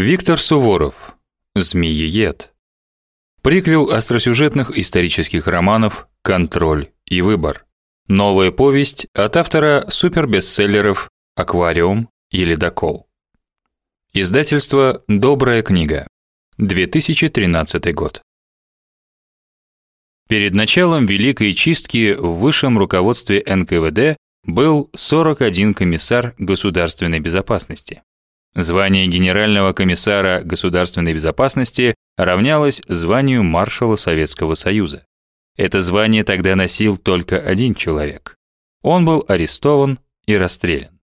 Виктор Суворов. Змеиед. Приквел остросюжетных исторических романов Контроль и выбор. Новая повесть от автора супербестселлеров Аквариум и Ледокол. Издательство Добрая книга. 2013 год. Перед началом великой чистки в высшем руководстве НКВД был 41 комиссар государственной безопасности. Звание генерального комиссара государственной безопасности равнялось званию маршала Советского Союза. Это звание тогда носил только один человек. Он был арестован и расстрелян.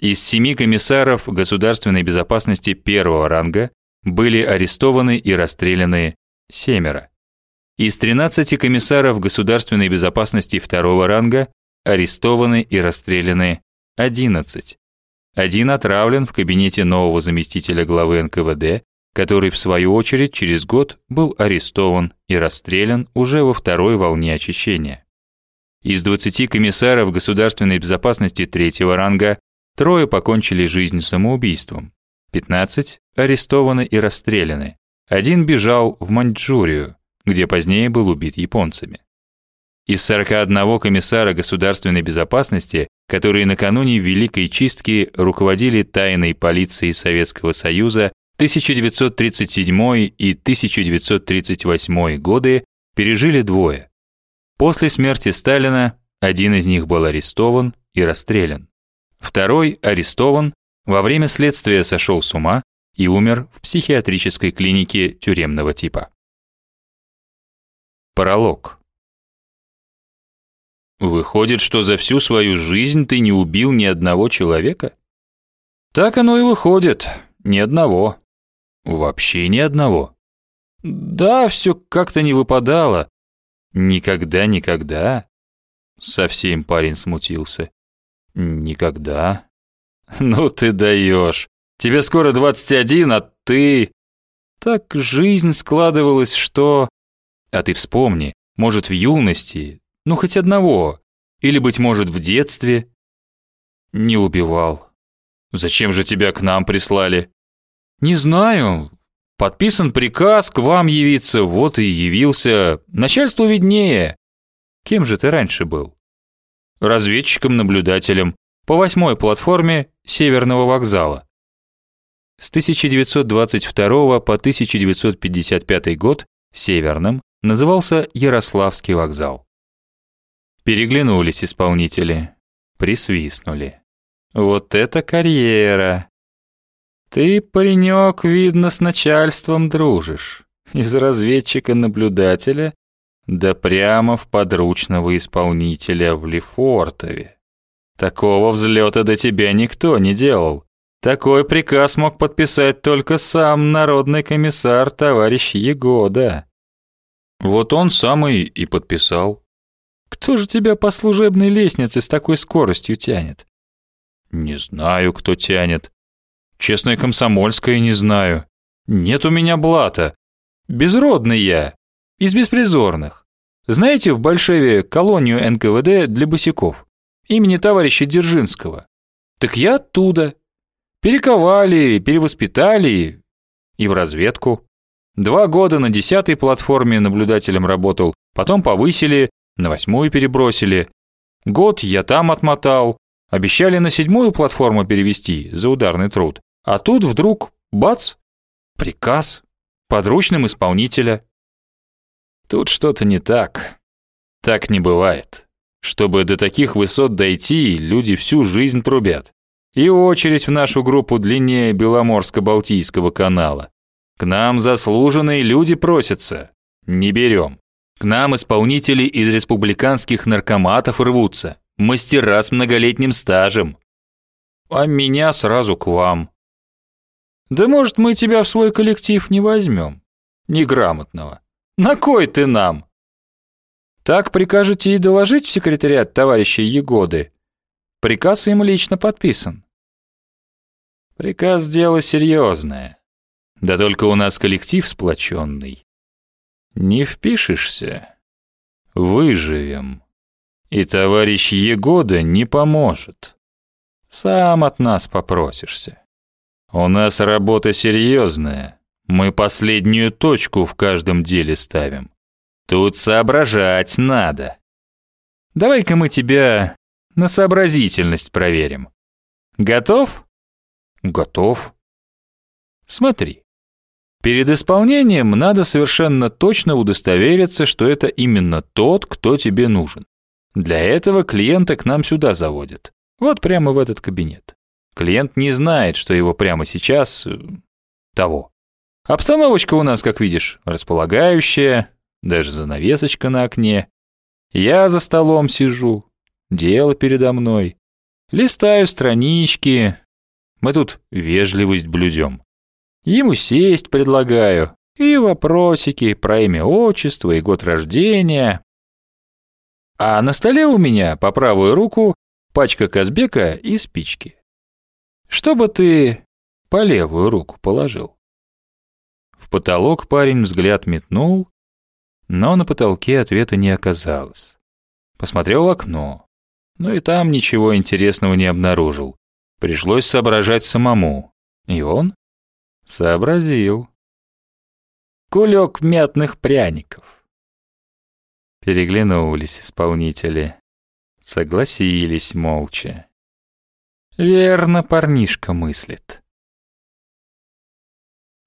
Из семи комиссаров государственной безопасности первого ранга были арестованы и расстреляны семеро. Из 13 комиссаров государственной безопасности второго ранга арестованы и расстреляны 11. Один отравлен в кабинете нового заместителя главы НКВД, который в свою очередь через год был арестован и расстрелян уже во второй волне очищения. Из 20 комиссаров государственной безопасности третьего ранга трое покончили жизнь самоубийством, 15 арестованы и расстреляны. Один бежал в Маньчжурию, где позднее был убит японцами. Из 41 комиссара государственной безопасности, которые накануне Великой чистки руководили тайной полицией Советского Союза 1937 и 1938 годы, пережили двое. После смерти Сталина один из них был арестован и расстрелян. Второй арестован, во время следствия сошел с ума и умер в психиатрической клинике тюремного типа. Пролог. Выходит, что за всю свою жизнь ты не убил ни одного человека? Так оно и выходит, ни одного. Вообще ни одного. Да, все как-то не выпадало. Никогда, никогда. Совсем парень смутился. Никогда. Ну ты даешь. Тебе скоро 21, а ты... Так жизнь складывалась, что... А ты вспомни, может, в юности, ну, хоть одного. Или, быть может, в детстве. Не убивал. Зачем же тебя к нам прислали? Не знаю. Подписан приказ к вам явиться, вот и явился. Начальству виднее. Кем же ты раньше был? Разведчиком-наблюдателем по восьмой платформе Северного вокзала. С 1922 по 1955 год Северным назывался Ярославский вокзал. Переглянулись исполнители, присвистнули. Вот это карьера! Ты, паренек, видно, с начальством дружишь. Из разведчика-наблюдателя да прямо в подручного исполнителя в Лефортове. Такого взлета до тебя никто не делал. Такой приказ мог подписать только сам народный комиссар товарищ Егода. Вот он самый и подписал. Кто же тебя по служебной лестнице с такой скоростью тянет? Не знаю, кто тянет. Честное комсомольское не знаю. Нет у меня блата. Безродный я. Из беспризорных. Знаете в Большеве колонию НКВД для босиков? Имени товарища Дзержинского. Так я оттуда. Перековали, перевоспитали и в разведку. Два года на десятой платформе наблюдателем работал, потом повысили, на восьмую перебросили. Год я там отмотал. Обещали на седьмую платформу перевести за ударный труд. А тут вдруг, бац, приказ подручным исполнителя. Тут что-то не так. Так не бывает. Чтобы до таких высот дойти, люди всю жизнь трубят. И очередь в нашу группу длиннее Беломорско-Балтийского канала. К нам заслуженные люди просятся. Не берем. К нам исполнители из республиканских наркоматов рвутся, мастера с многолетним стажем. А меня сразу к вам. Да может, мы тебя в свой коллектив не возьмем? Неграмотного. На кой ты нам? Так прикажете и доложить в секретариат товарища Егоды. Приказ им лично подписан. Приказ дело серьезное. Да только у нас коллектив сплоченный. Не впишешься? Выживем. И товарищ Егода не поможет. Сам от нас попросишься. У нас работа серьезная. Мы последнюю точку в каждом деле ставим. Тут соображать надо. Давай-ка мы тебя на сообразительность проверим. Готов? Готов. Смотри. Перед исполнением надо совершенно точно удостовериться, что это именно тот, кто тебе нужен. Для этого клиента к нам сюда заводят. Вот прямо в этот кабинет. Клиент не знает, что его прямо сейчас... Э, того. Обстановочка у нас, как видишь, располагающая, даже занавесочка на окне. Я за столом сижу, дело передо мной. Листаю странички. Мы тут вежливость блюдем. Ему сесть предлагаю. И вопросики про имя отчество и год рождения. А на столе у меня по правую руку пачка Казбека и спички. Что бы ты по левую руку положил? В потолок парень взгляд метнул, но на потолке ответа не оказалось. Посмотрел в окно, но и там ничего интересного не обнаружил. Пришлось соображать самому. И он сообразил. Кулек мятных пряников. Переглянулись исполнители. Согласились молча. Верно парнишка мыслит.